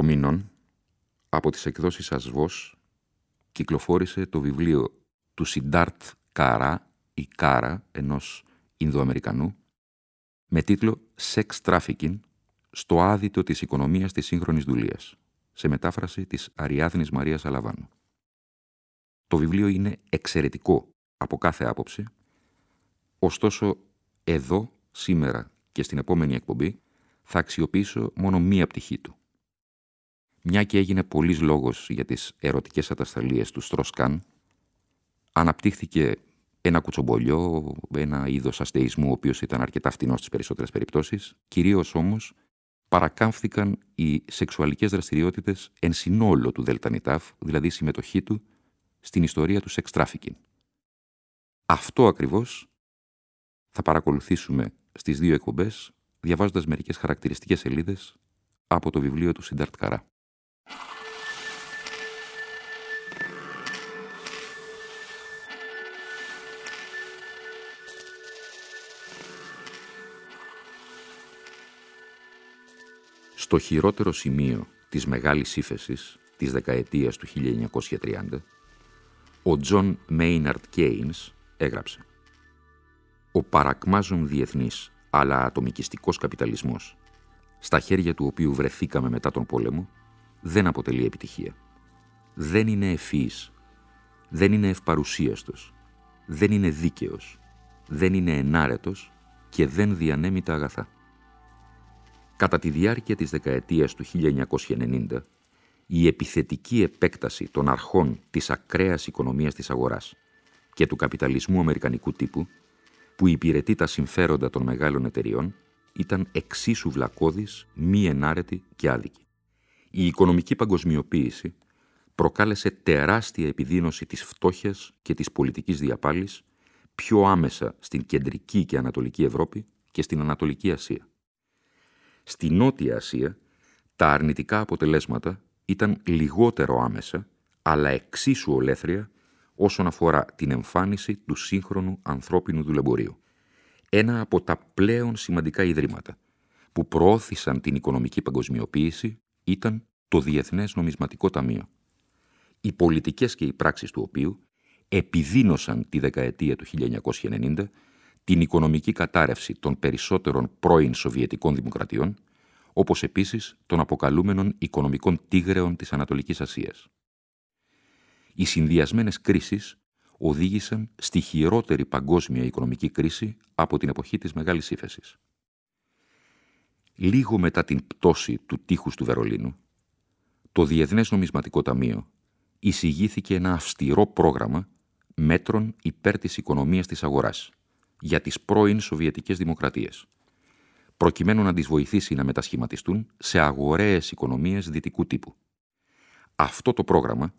Προμήνων, από τις εκδόσεις Ασβός, κυκλοφόρησε το βιβλίο του Σιντάρτ Καρά ή Κάρα, ενός Ινδοαμερικανού, με τίτλο «Sex Trafficking» στο άδειτο της οικονομίας της σύγχρονης δουλείας, σε μετάφραση της Αριάδνης Μαρίας Αλαβάνου. Το βιβλίο είναι εξαιρετικό από κάθε άποψη, ωστόσο εδώ, σήμερα και στην επόμενη εκπομπή, θα αξιοποιήσω μόνο μία πτυχή του μια και έγινε πολύς λόγος για τις ερωτικές ατασθαλίες του Στρος-Καν, αναπτύχθηκε ένα κουτσομπολιό, ένα είδος αστεϊσμού, ο οποίος ήταν αρκετά φτηνός στις περισσότερες περιπτώσεις, κυρίως όμως παρακάμφθηκαν οι σεξουαλικές δραστηριότητες εν συνόλω του ΔΝΤ, δηλαδή η συμμετοχή του στην ιστορία του sex trafficking. Αυτό ακριβώς θα παρακολουθήσουμε στις δύο εκπομπές, διαβάζοντας μερικές χαρακτηριστικές σελίδες από το βιβλίο του Σιντάρτ Καρά. Στο χειρότερο σημείο της μεγάλης ύφεσης της δεκαετίας του 1930, ο Τζον Μέιναρντ Κέινς έγραψε «Ο παρακμάζων διεθνής αλλά ατομικιστικός καπιταλισμός, στα χέρια του οποίου βρεθήκαμε μετά τον πόλεμο, δεν αποτελεί επιτυχία. Δεν είναι ευφυής, δεν είναι ευπαρουσίαστος, δεν είναι δίκαιος, δεν είναι ενάρετος και δεν διανέμει τα αγαθά. Κατά τη διάρκεια της δεκαετίας του 1990, η επιθετική επέκταση των αρχών της ακραίας οικονομίας της αγοράς και του καπιταλισμού αμερικανικού τύπου, που υπηρετεί τα συμφέροντα των μεγάλων εταιριών, ήταν εξίσου βλακώδης, μη ενάρετη και άδικη. Η οικονομική παγκοσμιοποίηση προκάλεσε τεράστια επιδείνωση της φτώχειας και της πολιτικής διαπάλης πιο άμεσα στην κεντρική και ανατολική Ευρώπη και στην Ανατολική Ασία. Στη Νότια Ασία, τα αρνητικά αποτελέσματα ήταν λιγότερο άμεσα, αλλά εξίσου ολέθρια όσον αφορά την εμφάνιση του σύγχρονου ανθρώπινου δουλεμπορίου. Ένα από τα πλέον σημαντικά ιδρύματα που προώθησαν την οικονομική παγκοσμιοποίηση ήταν το Διεθνές Νομισματικό Ταμείο. Οι πολιτικές και οι πράξεις του οποίου επιδίνωσαν τη δεκαετία του 1990 την οικονομική κατάρρευση των περισσότερων πρώην Σοβιετικών Δημοκρατιών, όπως επίσης των αποκαλούμενων οικονομικών τίγρεων της Ανατολικής Ασίας. Οι συνδυασμένες κρίσεις οδήγησαν στη χειρότερη παγκόσμια οικονομική κρίση από την εποχή της Μεγάλης Ήφεσης. Λίγο μετά την πτώση του τείχους του Βερολίνου, το Διεθνές Νομισματικό Ταμείο εισηγήθηκε ένα αυστηρό πρόγραμμα μέτρων υπέρ της οικονομίας της αγοράς για τις πρώην Σοβιετικές Δημοκρατίες, προκειμένου να τις βοηθήσει να μετασχηματιστούν σε αγοραίες οικονομίες δυτικού τύπου. Αυτό το πρόγραμμα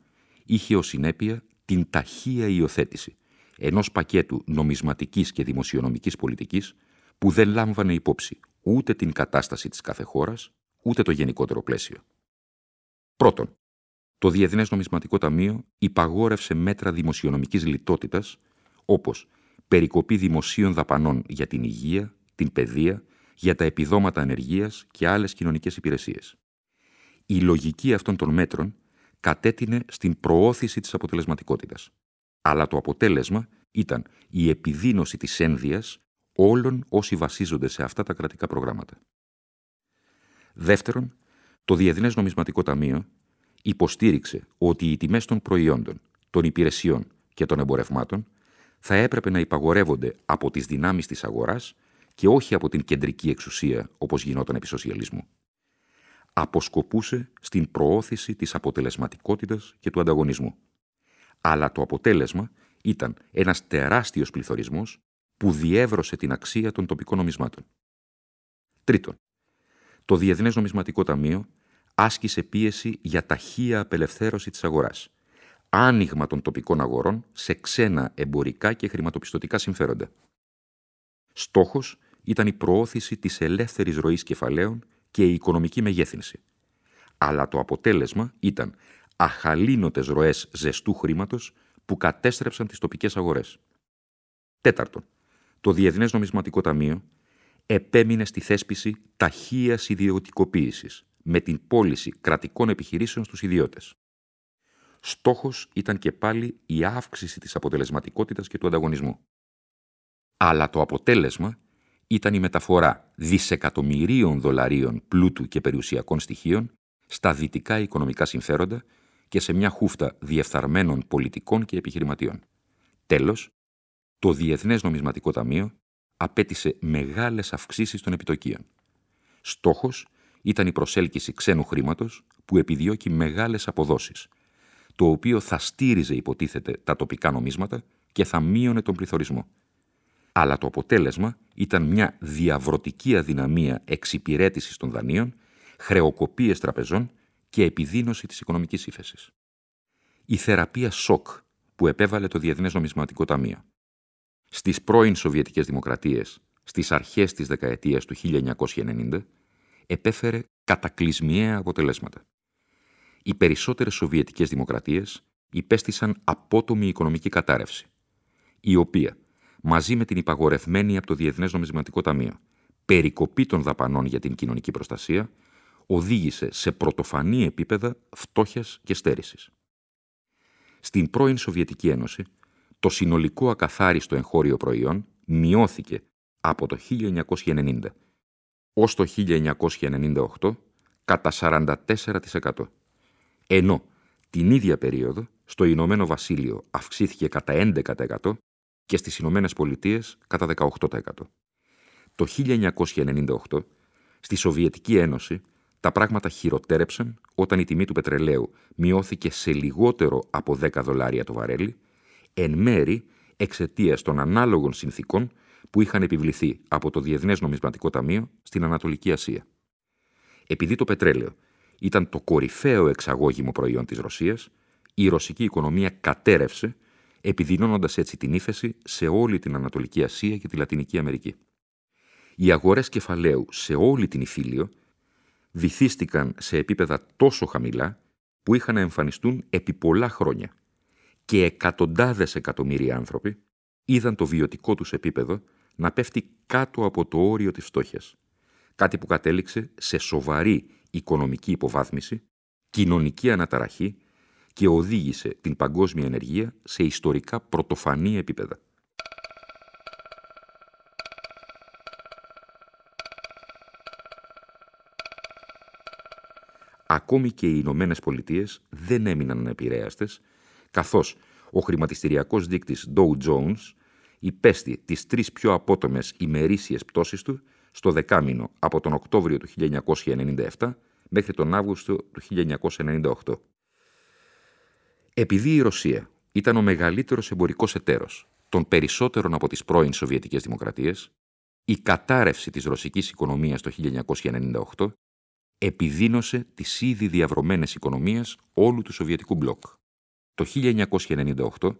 είχε ως συνέπεια την ταχεία υιοθέτηση ενός πακέτου νομισματικής και δημοσιονομικής πολιτικής που δεν λάμβανε υπόψη ούτε την κατάσταση της κάθε χώρας, ούτε το γενικότερο πλαίσιο. Πρώτον, το Διεθνές Νομισματικό Ταμείο υπαγόρευσε μέτρα δημοσιονομικής λιτότητας, όπως περικοπή δημοσίων δαπανών για την υγεία, την παιδεία, για τα επιδόματα ανεργίας και άλλες κοινωνικές υπηρεσίες. Η λογική αυτών των μέτρων κατέτεινε στην προώθηση της αποτελεσματικότητας. Αλλά το αποτέλεσμα ήταν η επιδίνωση της ένδυας όλων όσοι βασίζονται σε αυτά τα κρατικά προγράμματα. Δεύτερον, το Διεθνές Νομισματικό Ταμείο υποστήριξε ότι οι τιμές των προϊόντων, των υπηρεσιών και των εμπορευμάτων θα έπρεπε να υπαγορεύονται από τις δυνάμεις της αγοράς και όχι από την κεντρική εξουσία όπως γινόταν επί σοσιαλισμού. Αποσκοπούσε στην προώθηση της αποτελεσματικότητας και του ανταγωνισμού. Αλλά το αποτέλεσμα ήταν ένας τεράστιος πληθωρισμός που διέβρωσε την αξία των τοπικών νομισμάτων. Τρίτον, το Διεθνές Νομισματικό Ταμείο άσκησε πίεση για ταχεία απελευθέρωση της αγοράς, άνοιγμα των τοπικών αγορών σε ξένα εμπορικά και χρηματοπιστωτικά συμφέροντα. Στόχος ήταν η προώθηση της ελεύθερης ροής κεφαλαίων και η οικονομική μεγέθυνση. Αλλά το αποτέλεσμα ήταν αχαλήνοτες ροές ζεστού χρήματος που κατέστρεψαν τις τοπικές αγορές. Τέταρτον, το Διεθνές Νομισματικό Ταμείο επέμεινε στη θέσπιση ταχείας ιδιωτικοποίησης με την πώληση κρατικών επιχειρήσεων στους ιδιώτες. Στόχος ήταν και πάλι η αύξηση της αποτελεσματικότητας και του ανταγωνισμού. Αλλά το αποτέλεσμα ήταν η μεταφορά δισεκατομμυρίων δολαρίων πλούτου και περιουσιακών στοιχείων στα δυτικά οικονομικά συμφέροντα και σε μια χούφτα διεφθαρμένων πολιτικών και επιχειρηματιών. Τέλος, το Διεθνές Νομισματικό Ταμείο απέτησε μεγάλες αυξήσεις των επιτοκίων. Στόχος ήταν η προσέλκυση ξένου χρήματος που επιδιώκει μεγάλες αποδόσεις, το οποίο θα στήριζε υποτίθεται τα τοπικά νομίσματα και θα μείωνε τον πληθωρισμό. Αλλά το αποτέλεσμα ήταν μια διαβρωτική αδυναμία εξυπηρέτησης των δανείων, χρεοκοπίες τραπεζών και επιδείνωση της οικονομικής ύφεσης. Η θεραπεία σοκ που επέβαλε το Διεθνές Νομισματικό Ταμείο στις πρώην Σοβιετικές Δημοκρατίες, στις αρχές της δεκαετίας του 1990, επέφερε κατακλυσμιαία αποτελέσματα. Οι περισσότερες Σοβιετικές Δημοκρατίες υπέστησαν απότομη οικονομική κατάρρευση, η οποία, μαζί με την υπαγορευμένη από το Διεθνές Νομισματικό Ταμείο, περικοπή των δαπανών για την κοινωνική προστασία, οδήγησε σε πρωτοφανή επίπεδα φτώχειας και στέρησης. Στην πρώην Σοβιετική Ένωση, το συνολικό ακαθάριστο εγχώριο προϊόν μειώθηκε από το 1990 ως το 1998 κατά 44%. Ενώ την ίδια περίοδο στο Ηνωμένο Βασίλειο αυξήθηκε κατά 11% και στις Ηνωμένες Πολιτείες κατά 18%. Το 1998 στη Σοβιετική Ένωση τα πράγματα χειροτέρεψαν όταν η τιμή του πετρελαίου μειώθηκε σε λιγότερο από 10 δολάρια το βαρέλι εν μέρη εξαιτίας των ανάλογων συνθήκων που είχαν επιβληθεί από το Διεθνές Νομισματικό Ταμείο στην Ανατολική Ασία. Επειδή το πετρέλαιο ήταν το κορυφαίο εξαγώγημο προϊόν της Ρωσίας, η ρωσική οικονομία κατέρευσε, επιδεινώνοντας έτσι την ύφεση σε όλη την Ανατολική Ασία και τη Λατινική Αμερική. Οι αγορές κεφαλαίου σε όλη την Ιφίλιο βυθίστηκαν σε επίπεδα τόσο χαμηλά που είχαν να εμφανιστούν επί πολλά χρόνια και εκατοντάδες εκατομμύρια άνθρωποι είδαν το βιωτικό τους επίπεδο να πέφτει κάτω από το όριο της φτώχειας, κάτι που κατέληξε σε σοβαρή οικονομική υποβάθμιση, κοινωνική αναταραχή και οδήγησε την παγκόσμια ενεργεία σε ιστορικά πρωτοφανή επίπεδα. Ακόμη και οι Ηνωμένες Πολιτείες δεν έμειναν ανεπηρέαστες καθώς ο χρηματιστηριακός δείκτης Dow Jones υπέστη τις τρεις πιο απότομες ημερήσιες πτώσεις του στο δεκάμινο από τον Οκτώβριο του 1997 μέχρι τον Αύγουστο του 1998. Επειδή η Ρωσία ήταν ο μεγαλύτερος εμπορικός εταίρος των περισσότερων από τις πρώην Σοβιετικές Δημοκρατίες, η κατάρρευση της ρωσικής οικονομίας το 1998 επιδίνωσε τις ήδη διαβρωμένες οικονομίες όλου του Σοβιετικού μπλοκ. Το 1998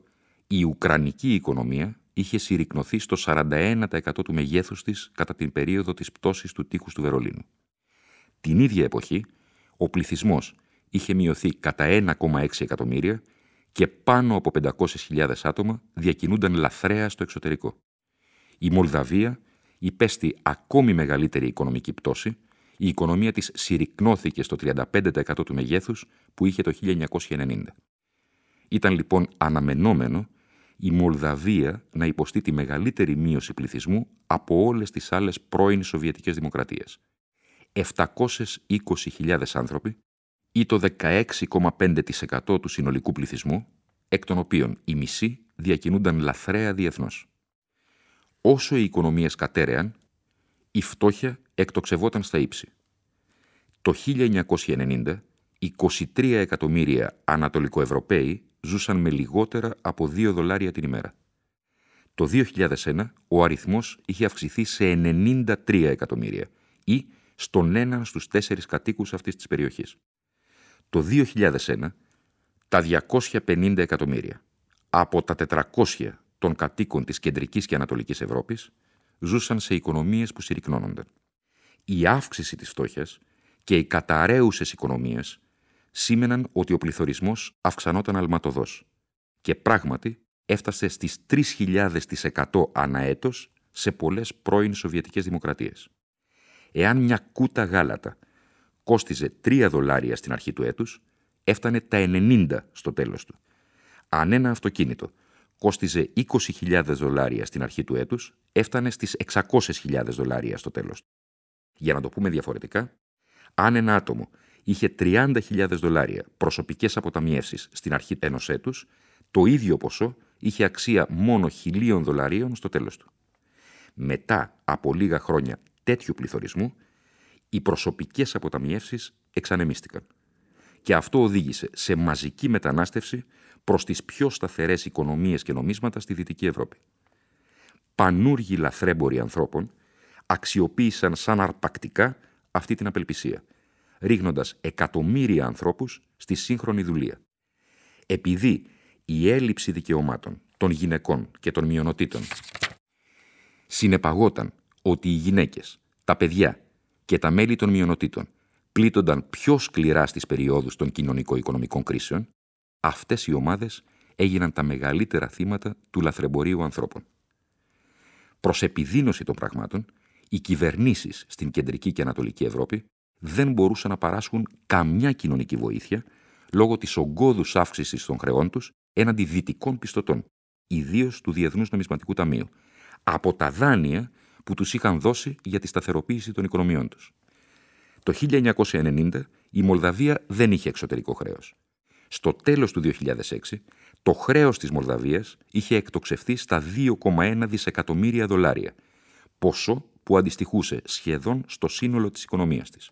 η Ουκρανική οικονομία είχε συρρυκνωθεί στο 41% του μεγέθους της κατά την περίοδο της πτώσης του τείχους του Βερολίνου. Την ίδια εποχή, ο πληθυσμός είχε μειωθεί κατά 1,6 εκατομμύρια και πάνω από 500.000 άτομα διακινούνταν λαθρέα στο εξωτερικό. Η Μολδαβία υπέστη ακόμη μεγαλύτερη οικονομική πτώση, η οικονομία της συρρυκνώθηκε στο 35% του μεγέθους που είχε το 1990. Ήταν λοιπόν αναμενόμενο η Μολδαβία να υποστεί τη μεγαλύτερη μείωση πληθυσμού από όλες τις άλλες πρώην Σοβιετικές δημοκρατίες. 720.000 άνθρωποι ή το 16,5% του συνολικού πληθυσμού, εκ των οποίων οι μισοί διακινούνταν λαθρέα διεθνώς. Όσο οι οικονομίες κατέρεαν, η φτώχεια εκτοξευόταν στα ύψη. Το 1990, 23 εκατομμύρια Ανατολικοευρωπαίοι ζούσαν με λιγότερα από 2 δολάρια την ημέρα. Το 2001 ο αριθμός είχε αυξηθεί σε 93 εκατομμύρια ή στον έναν στους τέσσερις κατοίκους αυτής της περιοχής. Το 2001 τα 250 εκατομμύρια από τα 400 των κατοίκων της κεντρικής και ανατολικής Ευρώπης ζούσαν σε οικονομίες που συρρυκνώνονταν. Η αύξηση της φτώχειας και οι καταραίουσες οικονομίες σήμαιναν ότι ο πληθωρισμός αυξανόταν αλματοδός και πράγματι έφτασε στις 3.000% ανά έτος σε πολλές πρώην Σοβιετικές δημοκρατίες. Εάν μια κούτα γάλατα κόστιζε 3 δολάρια στην αρχή του έτους, έφτανε τα 90 στο τέλος του. Αν ένα αυτοκίνητο κόστιζε 20.000 δολάρια στην αρχή του έτους, έφτανε στις 600.000 δολάρια στο τέλος του. Για να το πούμε διαφορετικά, αν ένα άτομο είχε 30.000 δολάρια προσωπικές αποταμιεύσεις στην αρχή ενός έτους, το ίδιο ποσό είχε αξία μόνο χιλίων δολαρίων στο τέλος του. Μετά από λίγα χρόνια τέτοιου πληθωρισμού, οι προσωπικές αποταμιεύσεις εξανεμίστηκαν. Και αυτό οδήγησε σε μαζική μετανάστευση προς τις πιο σταθερές οικονομίες και νομίσματα στη Δυτική Ευρώπη. Πανούργοι λαθρέμποροι ανθρώπων αξιοποίησαν σαν αρπακτικά αυτή την απελπισία, ρίχνοντας εκατομμύρια ανθρώπους στη σύγχρονη δουλεία. Επειδή η έλλειψη δικαιωμάτων των γυναικών και των μειονοτήτων συνεπαγόταν ότι οι γυναίκες, τα παιδιά και τα μέλη των μειονοτήτων πλήττονταν πιο σκληρά στις περιόδους των κοινωνικο-οικονομικών κρίσεων, αυτές οι ομάδες έγιναν τα μεγαλύτερα θύματα του λαθρεμπορίου ανθρώπων. Προς επιδείνωση των πραγμάτων, οι κυβερνήσεις στην κεντρική και ανατολική Ευρώπη δεν μπορούσαν να παράσχουν καμιά κοινωνική βοήθεια λόγω της ογκώδους αύξησης των χρεών τους έναντι δυτικών πιστωτών, ιδίως του Διεθνούς Νομισματικού Ταμείου, από τα δάνεια που τους είχαν δώσει για τη σταθεροποίηση των οικονομιών τους. Το 1990 η Μολδαβία δεν είχε εξωτερικό χρέος. Στο τέλος του 2006 το χρέος της Μολδαβίας είχε εκτοξευθεί στα 2,1 δισεκατομμύρια δολάρια, ποσό που αντιστοιχούσε σχεδόν στο σύνολο της οικονομίας της.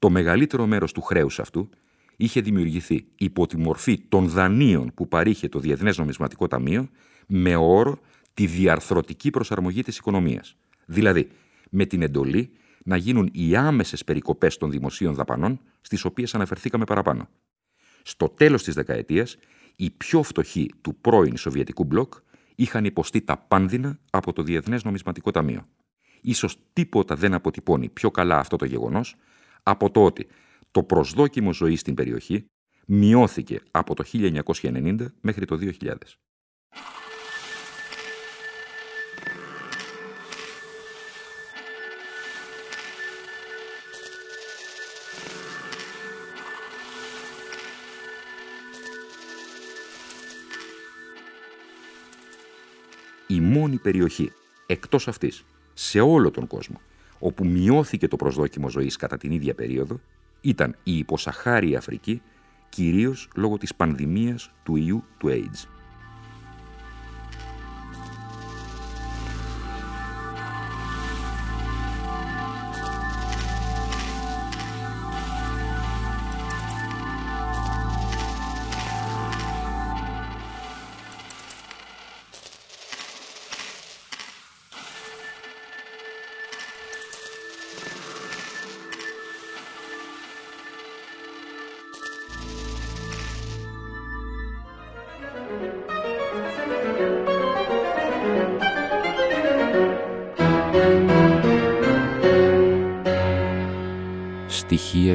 Το μεγαλύτερο μέρος του χρέους αυτού είχε δημιουργηθεί υπό τη μορφή των δανείων που παρήχε το Διεθνές Νομισματικό Ταμείο με όρο τη διαρθρωτική προσαρμογή της οικονομίας. Δηλαδή, με την εντολή να γίνουν οι άμεσες περικοπές των δημοσίων δαπανών στις οποίες αναφερθήκαμε παραπάνω. Στο τέλος της δεκαετίας, οι πιο φτωχοί του πρώην Σοβιετικού μπλοκ είχαν υποστεί τα πάνδυνα από το Διεθνές Νομισματικό Ταμείο. Ίσως τίποτα δεν αποτυπώνει πιο καλά αυτό το γεγονός από το ότι το προσδόκιμο ζωή στην περιοχή μειώθηκε από το 1990 μέχρι το 2000. η μόνη περιοχή εκτός αυτής σε όλο τον κόσμο όπου μειώθηκε το προσδόκιμο ζωής κατά την ίδια περίοδο ήταν η υποσαχάρη Αφρική κυρίως λόγω της πανδημίας του ιού του AIDS.